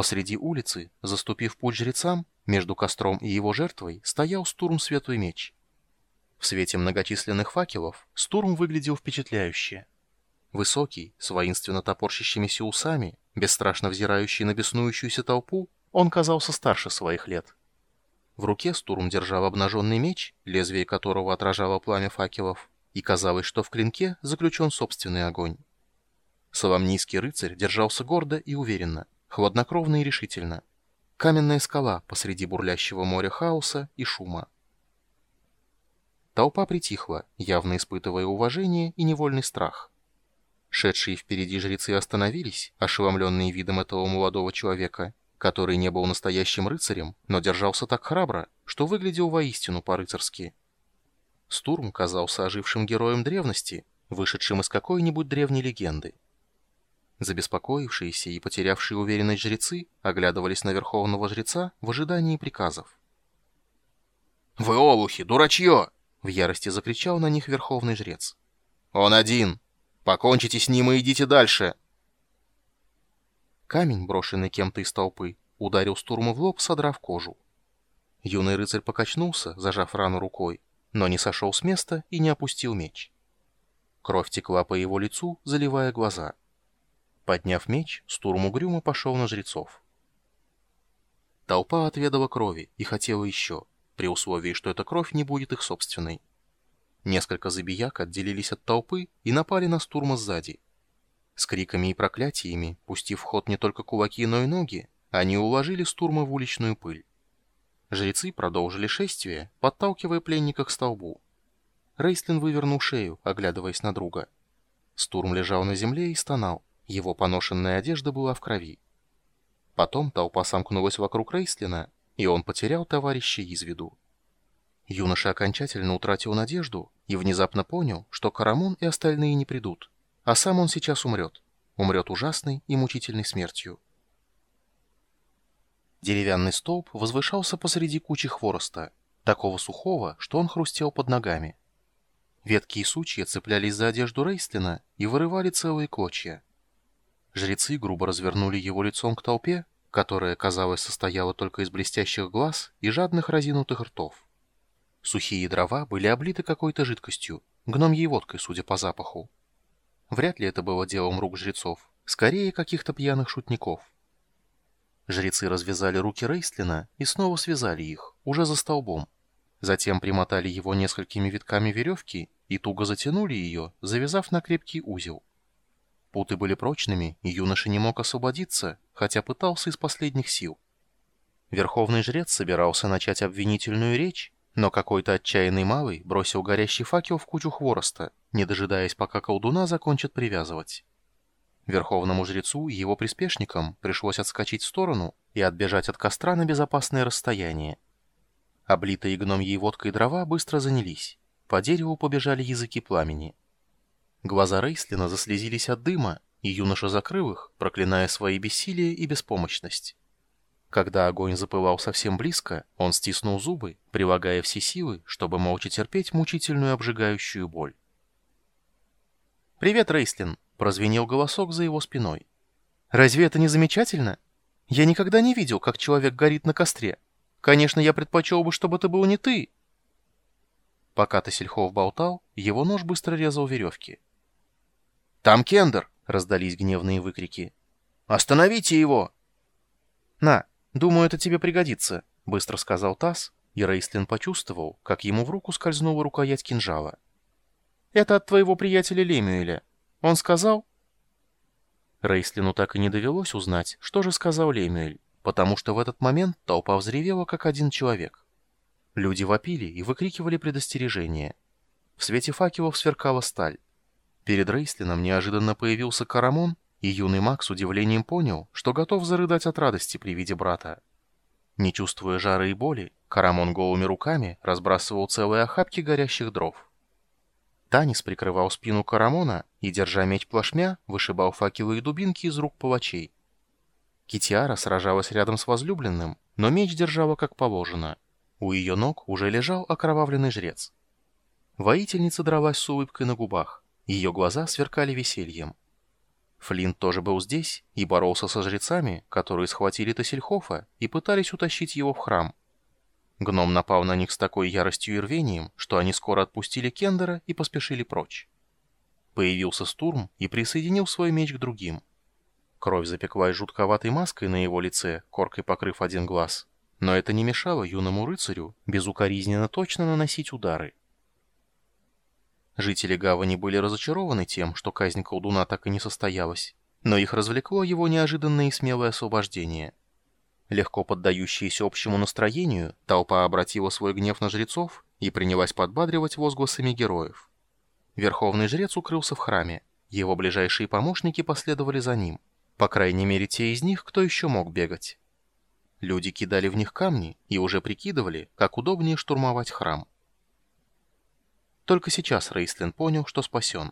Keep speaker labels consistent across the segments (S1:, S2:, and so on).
S1: Посреди улицы, заступив путь жрецам, между костром и его жертвой стоял Стурм Светлый Меч. В свете многочисленных факелов Стурм выглядел впечатляюще. Высокий, с воинственно топорщащимися усами, бесстрашно взирающий на беснующуюся толпу, он казался старше своих лет. В руке Стурм держал обнаженный меч, лезвие которого отражало пламя факелов, и казалось, что в клинке заключен собственный огонь. Соломнийский рыцарь держался гордо и уверенно, хладнокровно и решительно. Каменная скала посреди бурлящего моря хаоса и шума. Толпа притихла, явно испытывая уважение и невольный страх. Шедшие впереди жрецы остановились, ошеломленные видом этого молодого человека, который не был настоящим рыцарем, но держался так храбро, что выглядел воистину по-рыцарски. Стурм казался ожившим героем древности, вышедшим из какой-нибудь древней легенды. Забеспокоившиеся и потерявшие уверенность жрецы оглядывались на верховного жреца в ожидании приказов.
S2: «Вы олухи, дурачье!» — в ярости закричал на них верховный жрец. «Он один! Покончите с ним и идите дальше!»
S1: Камень, брошенный кем-то из толпы, ударил Стурму в лоб, содрав кожу. Юный рыцарь покачнулся, зажав рану рукой, но не сошел с места и не опустил меч. Кровь текла по его лицу, заливая глаза. Подняв меч, Стурм угрюмо пошел на жрецов. Толпа отведала крови и хотела еще, при условии, что эта кровь не будет их собственной. Несколько забияк отделились от толпы и напали на Стурма сзади. С криками и проклятиями, пустив в ход не только кулаки, но и ноги, они уложили Стурма в уличную пыль. Жрецы продолжили шествие, подталкивая пленника к столбу. Рейслин вывернул шею, оглядываясь на друга. Стурм лежал на земле и стонал. Его поношенная одежда была в крови. Потом толпа сомкнулась вокруг Рейслина, и он потерял товарища из виду. Юноша окончательно утратил надежду и внезапно понял, что Карамон и остальные не придут а сам он сейчас умрет. Умрет ужасной и мучительной смертью. Деревянный столб возвышался посреди кучи хвороста, такого сухого, что он хрустел под ногами. Ветки и сучья цеплялись за одежду Рейстлина и вырывали целые клочья. Жрецы грубо развернули его лицом к толпе, которая, казалось, состояла только из блестящих глаз и жадных разинутых ртов. Сухие дрова были облиты какой-то жидкостью, гномьей водкой, судя по запаху. Вряд ли это было делом рук жрецов, скорее каких-то пьяных шутников. Жрецы развязали руки Рейстлина и снова связали их, уже за столбом. Затем примотали его несколькими витками веревки и туго затянули ее, завязав на крепкий узел. Путы были прочными, и юноша не мог освободиться, хотя пытался из последних сил. Верховный жрец собирался начать обвинительную речь, но какой-то отчаянный малый бросил горящий факел в кучу хвороста, не дожидаясь, пока колдуна закончит привязывать. Верховному жрецу и его приспешникам пришлось отскочить в сторону и отбежать от костра на безопасное расстояние. Облитые гномьей водкой дрова быстро занялись. По дереву побежали языки пламени. Глаза Рейслина заслезились от дыма, и юноша закрыл их, проклиная свои бессилие и беспомощность. Когда огонь запылал совсем близко, он стиснул зубы, прилагая все силы, чтобы молча терпеть мучительную обжигающую боль. «Привет, Рейслин!» — прозвенел голосок за его спиной. «Разве это не замечательно? Я никогда не видел, как человек горит на костре. Конечно, я предпочел бы, чтобы это был не ты!» Пока Тасельхов болтал, его нож быстро резал веревки.
S2: «Там Кендер!»
S1: — раздались гневные выкрики.
S2: «Остановите его!»
S1: «На, «Думаю, это тебе пригодится», — быстро сказал Тасс, и Рейстлин почувствовал, как ему в руку скользнула рукоять кинжала. «Это от твоего приятеля Лемюэля. Он сказал...» Рейстлину так и не довелось узнать, что же сказал Лемюэль, потому что в этот момент толпа взревела, как один человек. Люди вопили и выкрикивали предостережение. В свете факелов сверкала сталь. Перед Рейслином неожиданно появился Карамон и юный маг с удивлением понял, что готов зарыдать от радости при виде брата. Не чувствуя жара и боли, Карамон голыми руками разбрасывал целые охапки горящих дров. Танис прикрывал спину Карамона и, держа меч плашмя, вышибал факелы и дубинки из рук палачей. Китиара сражалась рядом с возлюбленным, но меч держала как положено. У ее ног уже лежал окровавленный жрец. Воительница дралась с улыбкой на губах, ее глаза сверкали весельем. Флинт тоже был здесь и боролся со жрецами, которые схватили Тассельхофа и пытались утащить его в храм. Гном напал на них с такой яростью и рвением, что они скоро отпустили Кендера и поспешили прочь. Появился Стурм и присоединил свой меч к другим. Кровь запеклась жутковатой маской на его лице, коркой покрыв один глаз. Но это не мешало юному рыцарю безукоризненно точно наносить удары. Жители гавани были разочарованы тем, что казнь колдуна так и не состоялась, но их развлекло его неожиданное и смелое освобождение. Легко поддающаяся общему настроению, толпа обратила свой гнев на жрецов и принялась подбадривать возгласами героев. Верховный жрец укрылся в храме, его ближайшие помощники последовали за ним, по крайней мере те из них, кто еще мог бегать. Люди кидали в них камни и уже прикидывали, как удобнее штурмовать храм. Только сейчас Рейстлин понял, что спасен.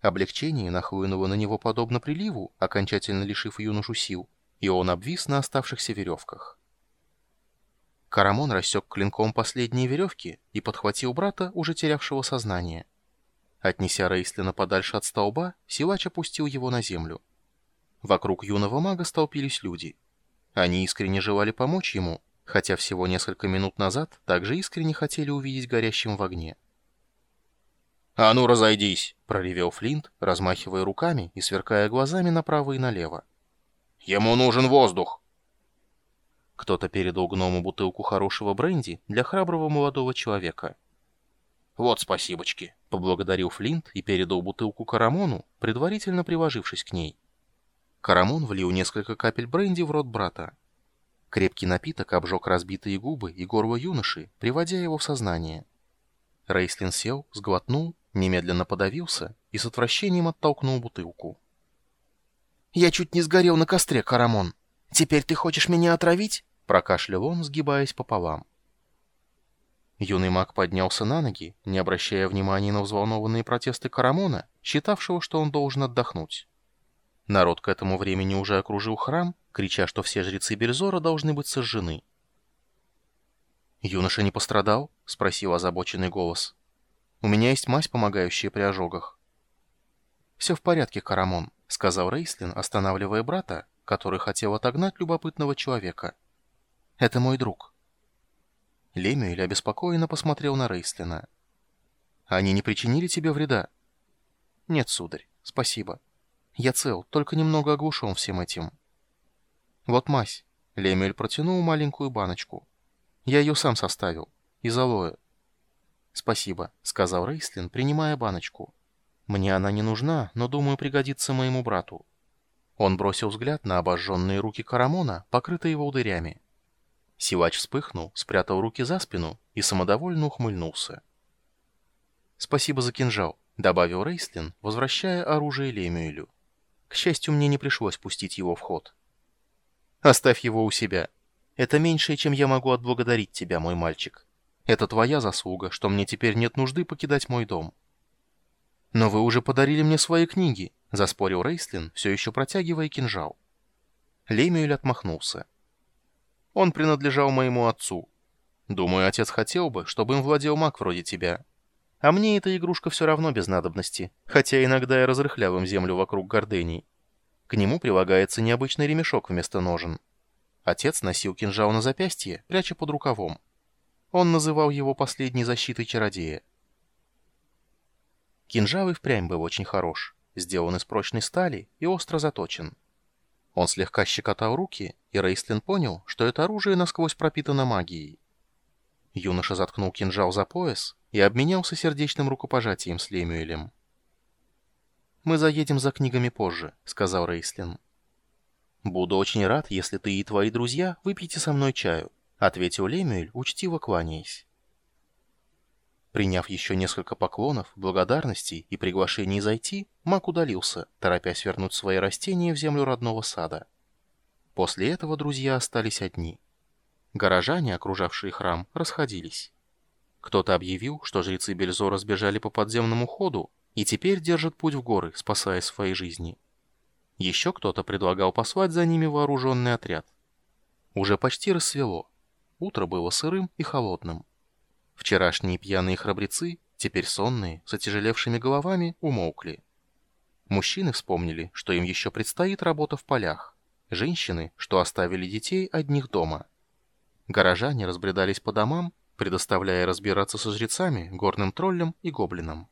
S1: Облегчение нахлынуло на него подобно приливу, окончательно лишив юношу сил, и он обвис на оставшихся веревках. Карамон рассек клинком последние веревки и подхватил брата, уже терявшего сознание. Отнеся Рейстлина подальше от столба, силач опустил его на землю. Вокруг юного мага столпились люди. Они искренне желали помочь ему, хотя всего несколько минут назад также искренне хотели увидеть горящим в огне.
S2: «А ну, разойдись!»
S1: — проревел Флинт, размахивая руками и сверкая глазами направо и налево.
S2: «Ему нужен воздух!»
S1: Кто-то передал гному бутылку хорошего бренди для храброго молодого человека.
S2: «Вот спасибочки!»
S1: — поблагодарил Флинт и передал бутылку Карамону, предварительно приложившись к ней. Карамон влил несколько капель бренди в рот брата. Крепкий напиток обжег разбитые губы и горло юноши, приводя его в сознание. Рейслин сел, сглотнул немедленно подавился и с отвращением оттолкнул бутылку.
S3: «Я чуть не сгорел на костре, Карамон. Теперь ты хочешь меня отравить?»
S1: Прокашлял он, сгибаясь пополам. Юный маг поднялся на ноги, не обращая внимания на взволнованные протесты Карамона, считавшего, что он должен отдохнуть. Народ к этому времени уже окружил храм, крича, что все жрецы Бельзора должны быть сожжены. «Юноша не пострадал?» — спросил озабоченный голос. У меня есть мазь, помогающая при ожогах». «Все в порядке, Карамон», — сказал Рейслин, останавливая брата, который хотел отогнать любопытного человека. «Это мой друг». Лемюэль обеспокоенно посмотрел на Рейслина. «Они не причинили тебе вреда?» «Нет, сударь, спасибо. Я цел, только немного оглушен всем этим». «Вот мазь». Лемюэль протянул маленькую баночку. «Я ее сам составил. Из алоэ. «Спасибо», — сказал Рейслин, принимая баночку. «Мне она не нужна, но, думаю, пригодится моему брату». Он бросил взгляд на обожженные руки Карамона, покрытые волдырями. Силач вспыхнул, спрятал руки за спину и самодовольно ухмыльнулся. «Спасибо за кинжал», — добавил Рейслин, возвращая оружие Лемюэлю. «К счастью, мне не пришлось пустить его в ход». «Оставь его у себя. Это меньшее, чем я могу отблагодарить тебя, мой мальчик». Это твоя заслуга, что мне теперь нет нужды покидать мой дом. Но вы уже подарили мне свои книги, заспорил Рейслин, все еще протягивая кинжал. Лемюэль отмахнулся. Он принадлежал моему отцу. Думаю, отец хотел бы, чтобы им владел маг вроде тебя. А мне эта игрушка все равно без надобности, хотя иногда я разрыхлял им землю вокруг гордений. К нему прилагается необычный ремешок вместо ножен. Отец носил кинжал на запястье, пряча под рукавом. Он называл его последней защитой чародея. Кинжал и впрямь был очень хорош, сделан из прочной стали и остро заточен. Он слегка щекотал руки, и Рейстлин понял, что это оружие насквозь пропитано магией. Юноша заткнул кинжал за пояс и обменялся сердечным рукопожатием с Лемюэлем. «Мы заедем за книгами позже», — сказал Рейслин. «Буду очень рад, если ты и твои друзья выпьете со мной чаю. — ответил Лемюэль, учтиво кланяясь. Приняв еще несколько поклонов, благодарностей и приглашений зайти, маг удалился, торопясь вернуть свои растения в землю родного сада. После этого друзья остались одни. Горожане, окружавшие храм, расходились. Кто-то объявил, что жрецы Бельзора сбежали по подземному ходу и теперь держат путь в горы, спасая свои жизни. Еще кто-то предлагал послать за ними вооруженный отряд. Уже почти рассвело. Утро было сырым и холодным. Вчерашние пьяные храбрецы, теперь сонные, с отяжелевшими головами, умолкли. Мужчины вспомнили, что им еще предстоит работа в полях. Женщины, что оставили детей одних дома. Горожане разбредались по домам, предоставляя разбираться со жрецами, горным троллям и гоблинам.